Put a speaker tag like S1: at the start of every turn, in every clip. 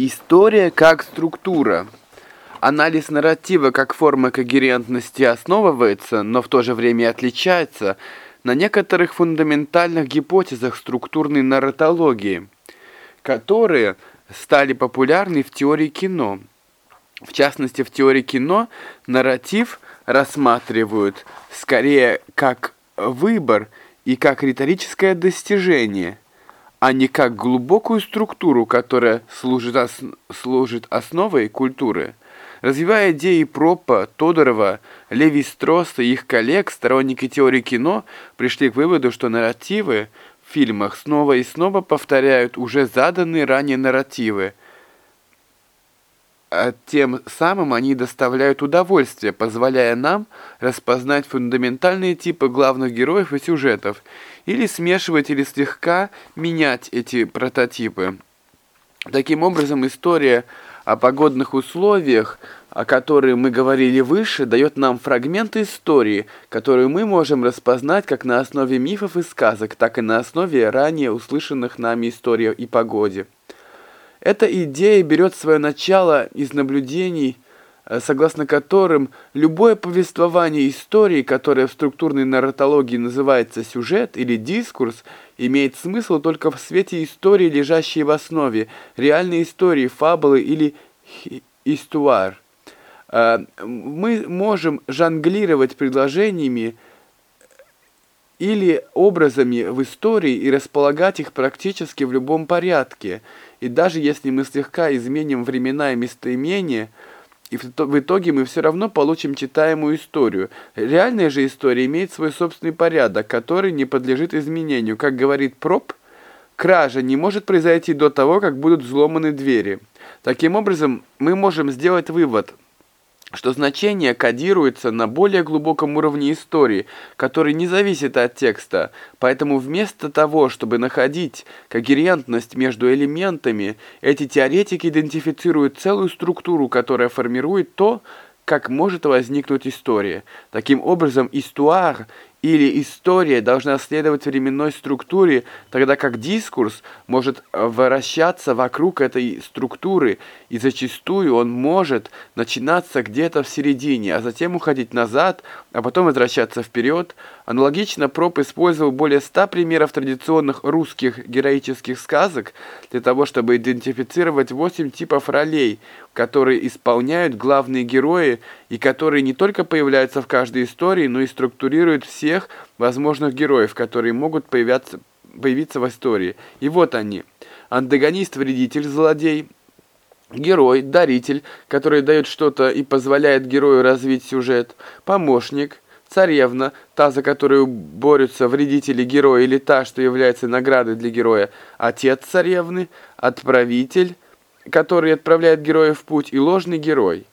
S1: История как структура. Анализ нарратива как форма когерентности основывается, но в то же время отличается на некоторых фундаментальных гипотезах структурной нарратологии, которые стали популярны в теории кино. В частности, в теории кино нарратив рассматривают скорее как выбор и как риторическое достижение – а не как глубокую структуру, которая служит, ос служит основой культуры. Развивая идеи Пропа, Тодорова, Леви-Стросса и их коллег, сторонники теории кино пришли к выводу, что нарративы в фильмах снова и снова повторяют уже заданные ранее нарративы, тем самым они доставляют удовольствие, позволяя нам распознать фундаментальные типы главных героев и сюжетов, или смешивать или слегка менять эти прототипы. Таким образом, история о погодных условиях, о которой мы говорили выше, дает нам фрагменты истории, которую мы можем распознать как на основе мифов и сказок, так и на основе ранее услышанных нами историй и погоде. Эта идея берет свое начало из наблюдений Э, согласно которым любое повествование истории, которое в структурной нарратологии называется сюжет или дискурс, имеет смысл только в свете истории, лежащей в основе, реальной истории, фабулы или истуар. Э, мы можем жонглировать предложениями или образами в истории и располагать их практически в любом порядке. И даже если мы слегка изменим времена и местоимения – и в итоге мы все равно получим читаемую историю. Реальная же история имеет свой собственный порядок, который не подлежит изменению. Как говорит Проб, кража не может произойти до того, как будут взломаны двери. Таким образом, мы можем сделать вывод – что значение кодируется на более глубоком уровне истории, который не зависит от текста, поэтому вместо того, чтобы находить когерентность между элементами, эти теоретики идентифицируют целую структуру, которая формирует то, как может возникнуть история. Таким образом, истуар или история должна следовать временной структуре, тогда как дискурс может вращаться вокруг этой структуры, и зачастую он может начинаться где-то в середине, а затем уходить назад, а потом возвращаться вперед. Аналогично Проп использовал более ста примеров традиционных русских героических сказок для того, чтобы идентифицировать восемь типов ролей, которые исполняют главные герои и которые не только появляются в каждой истории, но и структурируют всех возможных героев, которые могут появляться, появиться в истории. И вот они. Антагонист-вредитель, злодей, герой, даритель, который дает что-то и позволяет герою развить сюжет, помощник, царевна, та, за которую борются вредители героя или та, что является наградой для героя, отец царевны, отправитель, который отправляет героя в путь, и ложный герой.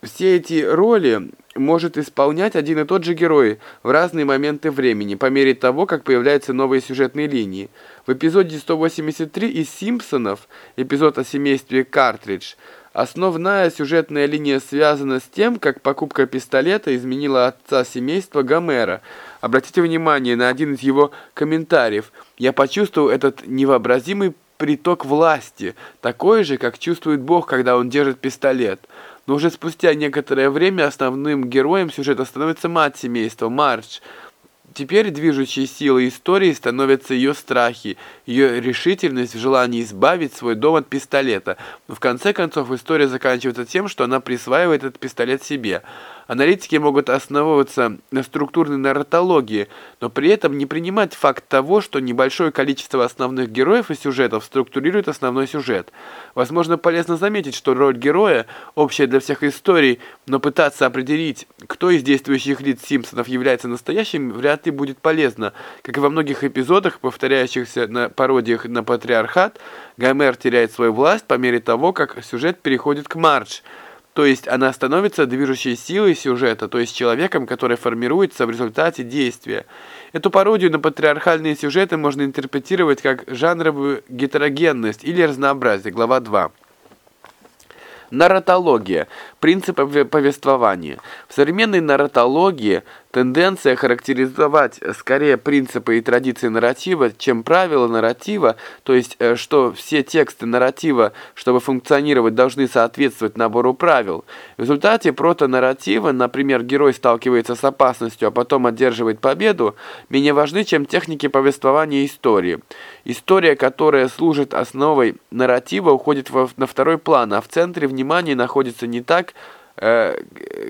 S1: Все эти роли может исполнять один и тот же герой в разные моменты времени, по мере того, как появляются новые сюжетные линии. В эпизоде 183 из «Симпсонов», эпизод о семействе Картридж, основная сюжетная линия связана с тем, как покупка пистолета изменила отца семейства Гомера. Обратите внимание на один из его комментариев. «Я почувствовал этот невообразимый приток власти, такой же, как чувствует Бог, когда он держит пистолет. Но уже спустя некоторое время основным героем сюжета становится мать семейства, Марч. Теперь движущей силой истории становятся ее страхи, ее решительность в желании избавить свой дом от пистолета. Но в конце концов история заканчивается тем, что она присваивает этот пистолет себе – Аналитики могут основываться на структурной нарратологии, но при этом не принимать факт того, что небольшое количество основных героев и сюжетов структурирует основной сюжет. Возможно, полезно заметить, что роль героя общая для всех историй, но пытаться определить, кто из действующих лиц Симпсонов является настоящим, вряд ли будет полезно. Как и во многих эпизодах, повторяющихся на пародиях на патриархат, Гомер теряет свою власть по мере того, как сюжет переходит к Мардж – то есть она становится движущей силой сюжета, то есть человеком, который формируется в результате действия. Эту пародию на патриархальные сюжеты можно интерпретировать как жанровую гетерогенность или разнообразие, глава 2. Нарратология. Принципы повествования. В современной нарратологии тенденция характеризовать скорее принципы и традиции нарратива, чем правила нарратива, то есть, э, что все тексты нарратива, чтобы функционировать, должны соответствовать набору правил. В результате протонарратива, например, герой сталкивается с опасностью, а потом одерживает победу, менее важны, чем техники повествования истории. История, которая служит основой нарратива, уходит на второй план, а в центре внимания находится не так, э,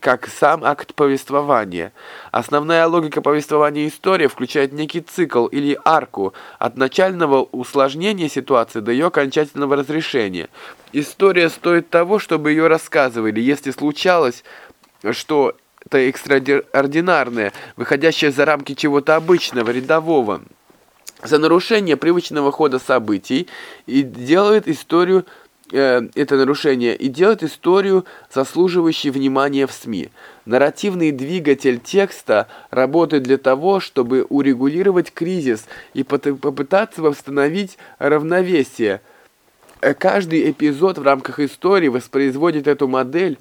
S1: как сам акт повествования. Основная логика повествования истории включает некий цикл или арку от начального усложнения ситуации до ее окончательного разрешения. История стоит того, чтобы ее рассказывали, если случалось, что это экстраординарное, выходящее за рамки чего-то обычного, рядового за нарушение привычного хода событий и делает историю э, это нарушение и делает историю заслуживающей внимания в СМИ. Нарративный двигатель текста работает для того, чтобы урегулировать кризис и попытаться восстановить равновесие. Э, каждый эпизод в рамках истории воспроизводит эту модель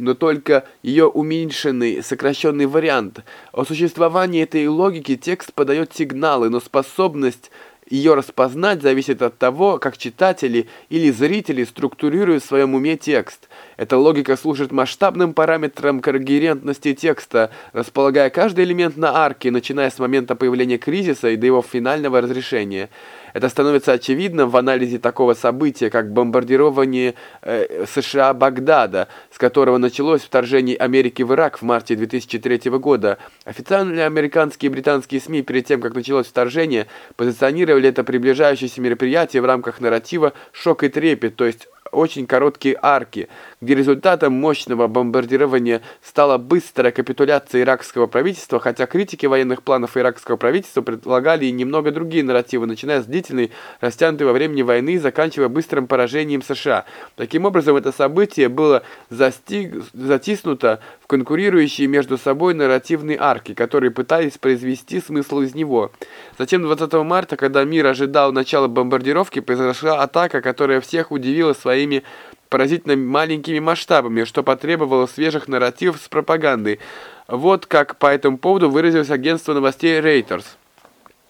S1: но только ее уменьшенный, сокращенный вариант. О существовании этой логики текст подает сигналы, но способность ее распознать зависит от того, как читатели или зрители структурируют в своем уме текст. Эта логика служит масштабным параметром когерентности текста, располагая каждый элемент на арке, начиная с момента появления кризиса и до его финального разрешения. Это становится очевидным в анализе такого события, как бомбардирование э, США Багдада, с которого началось вторжение Америки в Ирак в марте 2003 года. Официальные американские и британские СМИ перед тем, как началось вторжение, позиционировали это приближающееся мероприятие в рамках нарратива «Шок и трепет», то есть очень короткие арки, где результатом мощного бомбардирования стала быстрая капитуляция иракского правительства, хотя критики военных планов иракского правительства предлагали и немного другие нарративы, начиная с длительной, растянутой во времени войны и заканчивая быстрым поражением США. Таким образом, это событие было застиг... затиснуто в конкурирующие между собой нарративные арки, которые пытались произвести смысл из него. Затем 20 марта, когда мир ожидал начала бомбардировки, произошла атака, которая всех удивила своими поразительно маленькими масштабами, что потребовало свежих нарративов с пропагандой. Вот как по этому поводу выразилось агентство новостей Reuters.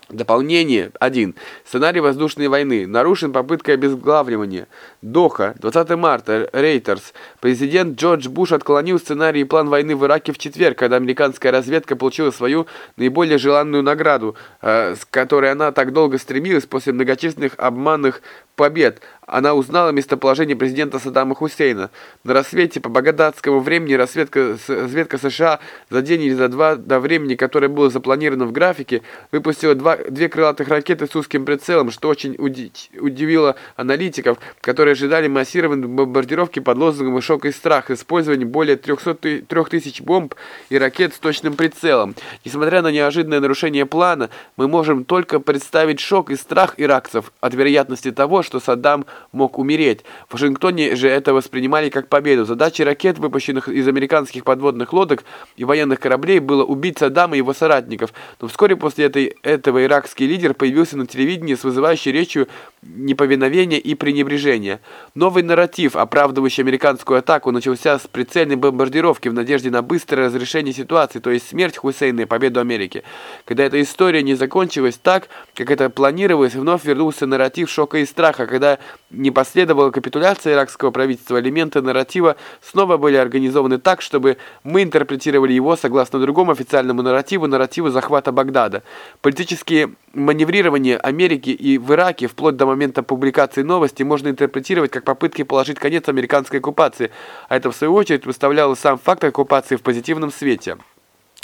S1: Дополнение 1. Сценарий воздушной войны. Нарушен попыткой обезглавливания. Доха. 20 марта. Рейтерс. Президент Джордж Буш отклонил сценарий и план войны в Ираке в четверг, когда американская разведка получила свою наиболее желанную награду, э, с которой она так долго стремилась после многочисленных обманных побед. Она узнала местоположение президента Саддама Хусейна. На рассвете по багдадскому времени разведка, разведка США за день или за два до времени, которое было запланировано в графике, выпустила два, две крылатых ракеты с узким прицелом, что очень удивило аналитиков, которые ожидали массированной бомбардировки под лозунгом «Шок и страх», использование более 300 3000 бомб и ракет с точным прицелом. Несмотря на неожиданное нарушение плана, мы можем только представить шок и страх иракцев от вероятности того, что Саддам мог умереть. В Вашингтоне же это воспринимали как победу. Задачей ракет, выпущенных из американских подводных лодок и военных кораблей, было убить Саддама и его соратников. Но вскоре после этой, этого иракский лидер появился на телевидении с вызывающей речью неповиновения и пренебрежения. Новый нарратив, оправдывающий американскую атаку, начался с прицельной бомбардировки в надежде на быстрое разрешение ситуации, то есть смерть Хусейна и победу Америки. Когда эта история не закончилась так, как это планировалось, вновь вернулся нарратив шока и страха, когда не последовала капитуляция иракского правительства, элементы нарратива снова были организованы так, чтобы мы интерпретировали его согласно другому официальному нарративу, нарративу захвата Багдада. Политические маневрирования Америки и в Ираке вплоть до момента публикации новости можно интерпретировать как попытки положить конец американской оккупации, а это в свою очередь выставляло сам факт оккупации в позитивном свете.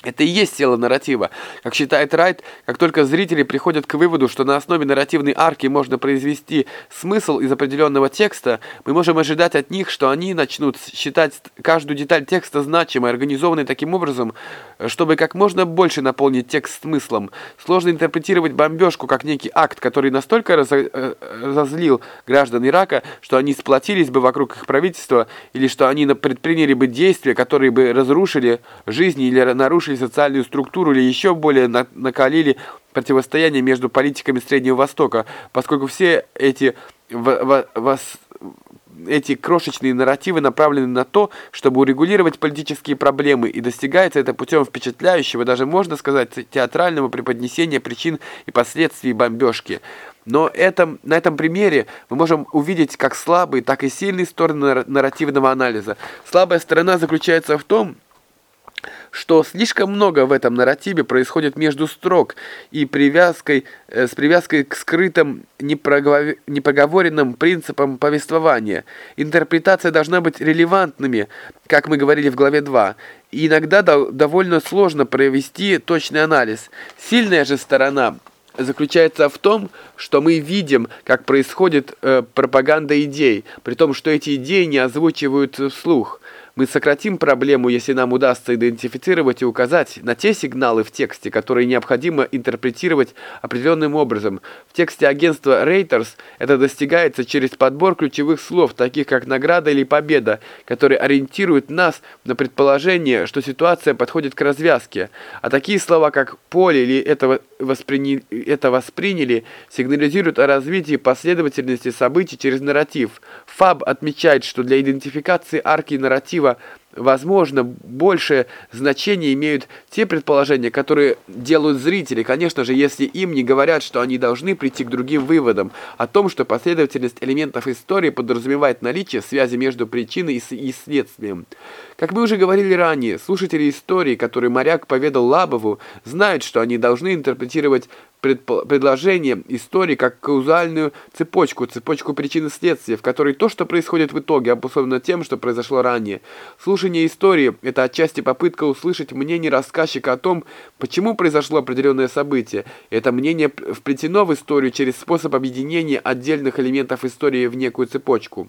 S1: Это и есть сила нарратива. Как считает Райт, как только зрители приходят к выводу, что на основе нарративной арки можно произвести смысл из определенного текста, мы можем ожидать от них, что они начнут считать каждую деталь текста значимой, организованной таким образом, чтобы как можно больше наполнить текст смыслом. Сложно интерпретировать бомбежку как некий акт, который настолько э, разозлил граждан Ирака, что они сплотились бы вокруг их правительства, или что они предприняли бы действия, которые бы разрушили жизни или нарушили улучшили социальную структуру или еще более накалили противостояние между политиками Среднего Востока, поскольку все эти эти крошечные нарративы направлены на то, чтобы урегулировать политические проблемы, и достигается это путем впечатляющего, даже можно сказать, театрального преподнесения причин и последствий бомбежки. Но это, на этом примере мы можем увидеть как слабые, так и сильные стороны нарративного анализа. Слабая сторона заключается в том, что слишком много в этом нарративе происходит между строк и привязкой, э, с привязкой к скрытым непроговоренным принципам повествования. Интерпретация должна быть релевантными, как мы говорили в главе 2. И иногда довольно сложно провести точный анализ. Сильная же сторона заключается в том, что мы видим, как происходит э, пропаганда идей, при том, что эти идеи не озвучивают вслух. Мы сократим проблему, если нам удастся идентифицировать и указать на те сигналы в тексте, которые необходимо интерпретировать определенным образом. В тексте агентства Reuters это достигается через подбор ключевых слов, таких как «награда» или «победа», которые ориентируют нас на предположение, что ситуация подходит к развязке. А такие слова, как «поле» или «это, восприня... это восприняли» сигнализируют о развитии последовательности событий через нарратив. ФАБ отмечает, что для идентификации арки нарратива возможно, большее значение имеют те предположения, которые делают зрители, конечно же, если им не говорят, что они должны прийти к другим выводам о том, что последовательность элементов истории подразумевает наличие связи между причиной и следствием. Как мы уже говорили ранее, слушатели истории, которые моряк поведал Лабову, знают, что они должны интерпретировать предложение истории как каузальную цепочку, цепочку причин и следствий, в которой то, что происходит в итоге, обусловлено тем, что произошло ранее. Слушание истории – это отчасти попытка услышать мнение рассказчика о том, почему произошло определенное событие. Это мнение вплетено в историю через способ объединения отдельных элементов истории в некую цепочку.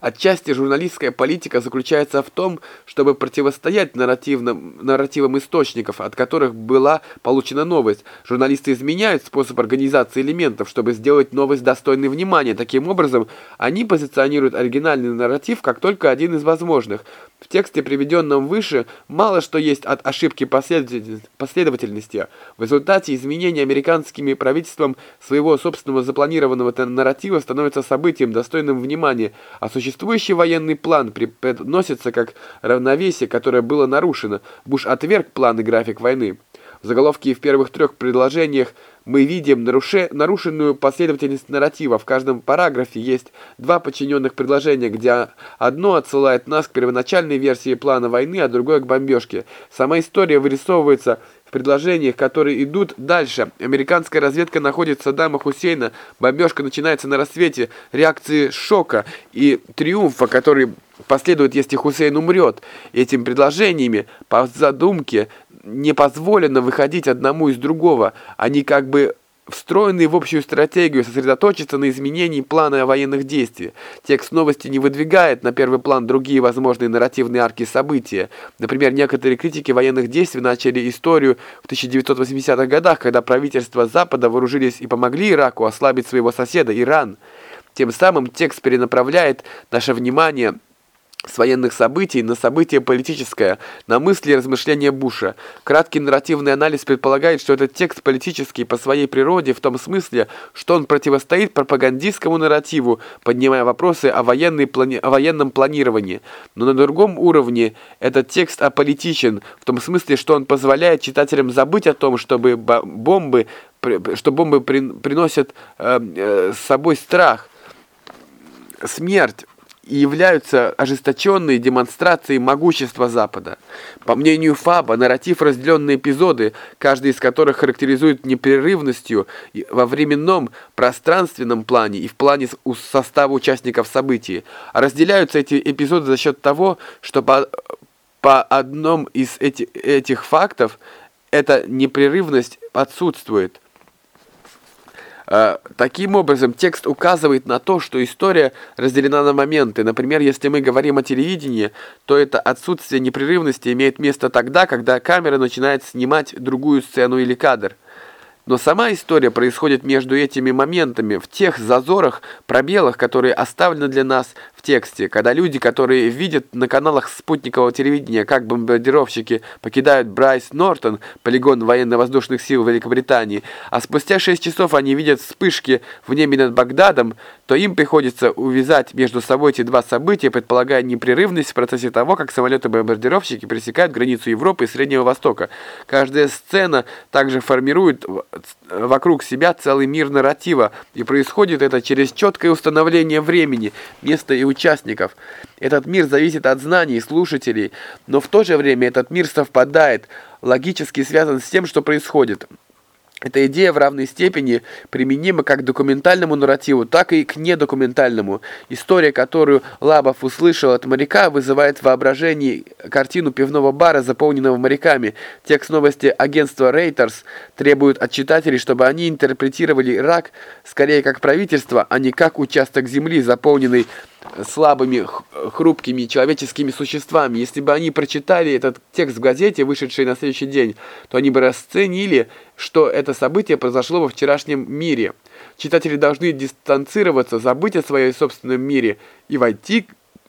S1: Отчасти журналистская политика заключается в том, чтобы противостоять нарративным, нарративам источников, от которых была получена новость. Журналисты изменяют способ организации элементов, чтобы сделать новость достойной внимания. Таким образом, они позиционируют оригинальный нарратив как только один из возможных. В тексте, приведенном выше, мало что есть от ошибки последовательности. В результате изменения американскими правительством своего собственного запланированного нарратива становится событием, достойным внимания, а существующий военный план преподносится как равновесие, которое было нарушено. Буш отверг план и график войны. В заголовке и в первых трех предложениях мы видим наруше, нарушенную последовательность нарратива. В каждом параграфе есть два подчиненных предложения, где одно отсылает нас к первоначальной версии плана войны, а другое к бомбежке. Сама история вырисовывается в предложениях, которые идут дальше. Американская разведка находит Саддама Хусейна, бомбежка начинается на рассвете, реакции шока и триумфа, который последует, если Хусейн умрет. Этим предложениями, по задумке, не позволено выходить одному из другого. Они как бы встроенные в общую стратегию, сосредоточиться на изменении плана военных действий. Текст новости не выдвигает на первый план другие возможные нарративные арки события. Например, некоторые критики военных действий начали историю в 1980-х годах, когда правительства Запада вооружились и помогли Ираку ослабить своего соседа, Иран. Тем самым текст перенаправляет наше внимание с военных событий на событие политическое, на мысли и размышления Буша. Краткий нарративный анализ предполагает, что этот текст политический по своей природе в том смысле, что он противостоит пропагандистскому нарративу, поднимая вопросы о, военной плани... о военном планировании. Но на другом уровне этот текст аполитичен, в том смысле, что он позволяет читателям забыть о том, чтобы бомбы, что бомбы приносят э, э, с собой страх, смерть, и являются ожесточенной демонстрацией могущества Запада. По мнению Фаба, нарратив разделен на эпизоды, каждый из которых характеризует непрерывностью во временном, пространственном плане и в плане состава участников событий. Разделяются эти эпизоды за счет того, что по, по одном из эти, этих фактов эта непрерывность отсутствует – таким образом, текст указывает на то, что история разделена на моменты. Например, если мы говорим о телевидении, то это отсутствие непрерывности имеет место тогда, когда камера начинает снимать другую сцену или кадр. Но сама история происходит между этими моментами, в тех зазорах, пробелах, которые оставлены для нас в тексте, когда люди, которые видят на каналах спутникового телевидения, как бомбардировщики покидают Брайс Нортон, полигон военно-воздушных сил Великобритании, а спустя 6 часов они видят вспышки в небе над Багдадом, то им приходится увязать между собой эти два события, предполагая непрерывность в процессе того, как самолеты-бомбардировщики пересекают границу Европы и Среднего Востока. Каждая сцена также формирует вокруг себя целый мир нарратива, и происходит это через четкое установление времени, места и участников. Этот мир зависит от знаний слушателей, но в то же время этот мир совпадает, логически связан с тем, что происходит. Эта идея в равной степени применима как к документальному нарративу, так и к недокументальному. История, которую Лабов услышал от моряка, вызывает в воображении картину пивного бара, заполненного моряками. Текст новости агентства Reuters требует от читателей, чтобы они интерпретировали Ирак скорее как правительство, а не как участок земли, заполненный слабыми, хрупкими человеческими существами. Если бы они прочитали этот текст в газете, вышедший на следующий день, то они бы расценили, что это событие произошло во вчерашнем мире. Читатели должны дистанцироваться, забыть о своей собственном мире и войти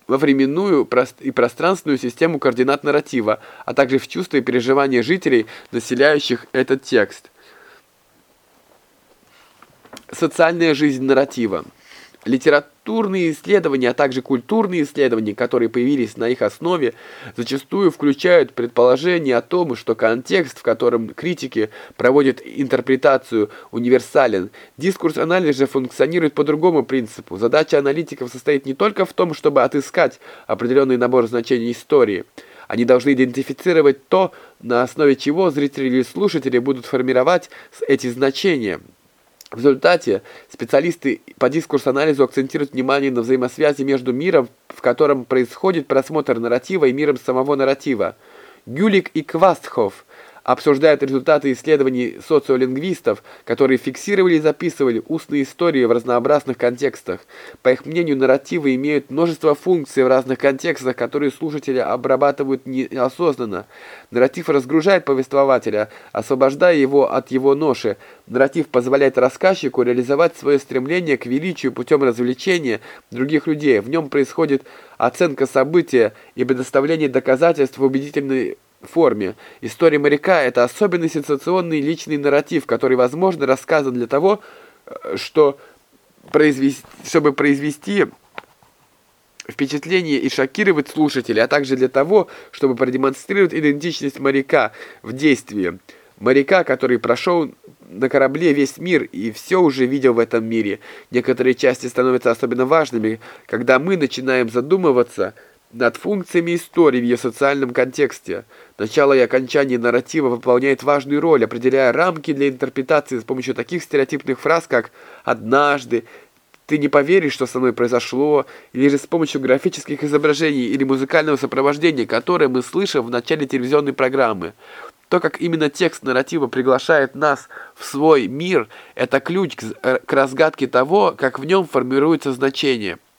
S1: во временную и пространственную систему координат нарратива, а также в чувства и переживания жителей, населяющих этот текст. Социальная жизнь нарратива. Литературные исследования, а также культурные исследования, которые появились на их основе, зачастую включают предположение о том, что контекст, в котором критики проводят интерпретацию, универсален. Дискурс анализа функционирует по другому принципу. Задача аналитиков состоит не только в том, чтобы отыскать определенный набор значений истории. Они должны идентифицировать то, на основе чего зрители или слушатели будут формировать эти значения – в результате специалисты по дискурс-анализу акцентируют внимание на взаимосвязи между миром, в котором происходит просмотр нарратива, и миром самого нарратива. Гюлик и Квастхоф обсуждают результаты исследований социолингвистов, которые фиксировали и записывали устные истории в разнообразных контекстах. По их мнению, нарративы имеют множество функций в разных контекстах, которые слушатели обрабатывают неосознанно. Нарратив разгружает повествователя, освобождая его от его ноши. Нарратив позволяет рассказчику реализовать свое стремление к величию путем развлечения других людей. В нем происходит оценка события и предоставление доказательств убедительной форме. История моряка – это особенный сенсационный личный нарратив, который, возможно, рассказан для того, э, что произвести, чтобы произвести впечатление и шокировать слушателей, а также для того, чтобы продемонстрировать идентичность моряка в действии. Моряка, который прошел на корабле весь мир и все уже видел в этом мире. Некоторые части становятся особенно важными, когда мы начинаем задумываться – над функциями истории в ее социальном контексте. Начало и окончание нарратива выполняет важную роль, определяя рамки для интерпретации с помощью таких стереотипных фраз, как «однажды», «ты не поверишь, что со мной произошло», или же с помощью графических изображений или музыкального сопровождения, которое мы слышим в начале телевизионной программы. То, как именно текст нарратива приглашает нас в свой мир, это ключ э, к разгадке того, как в нем формируется значение –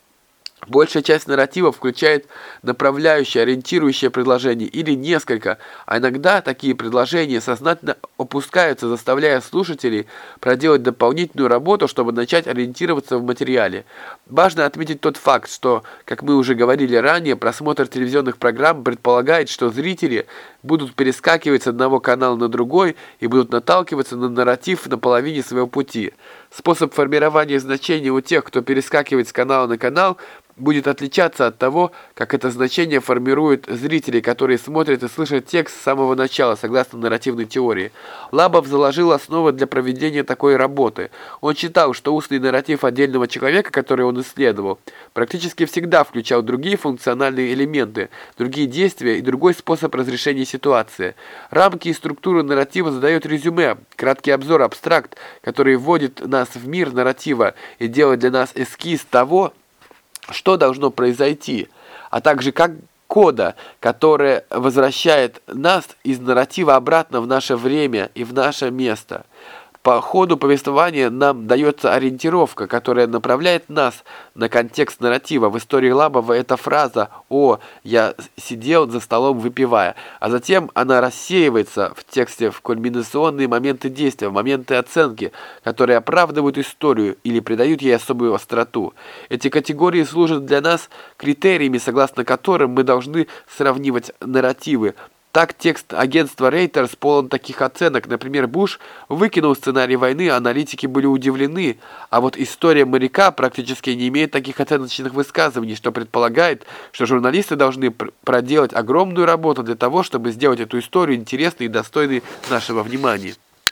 S1: Большая часть нарратива включает направляющее, ориентирующее предложение или несколько, а иногда такие предложения сознательно опускаются, заставляя слушателей проделать дополнительную работу, чтобы начать ориентироваться в материале. Важно отметить тот факт, что, как мы уже говорили ранее, просмотр телевизионных программ предполагает, что зрители будут перескакивать с одного канала на другой и будут наталкиваться на нарратив на половине своего пути. Способ формирования значения у тех, кто перескакивает с канала на канал, будет отличаться от того, как это значение формируют зрители, которые смотрят и слышат текст с самого начала, согласно нарративной теории. Лабов заложил основы для проведения такой работы. Он считал, что устный нарратив отдельного человека, который он исследовал, практически всегда включал другие функциональные элементы, другие действия и другой способ разрешения ситуации. Рамки и структуру нарратива задает резюме, краткий обзор, абстракт, который вводит нас в мир нарратива и делает для нас эскиз того, что должно произойти, а также как кода, которое возвращает нас из нарратива обратно в наше время и в наше место. По ходу повествования нам дается ориентировка, которая направляет нас на контекст нарратива. В истории Лабова эта фраза «О, я сидел за столом выпивая», а затем она рассеивается в тексте в кульминационные моменты действия, в моменты оценки, которые оправдывают историю или придают ей особую остроту. Эти категории служат для нас критериями, согласно которым мы должны сравнивать нарративы, так текст агентства Reuters полон таких оценок. Например, Буш выкинул сценарий войны, аналитики были удивлены. А вот история моряка практически не имеет таких оценочных высказываний, что предполагает, что журналисты должны пр проделать огромную работу для того, чтобы сделать эту историю интересной и достойной нашего внимания.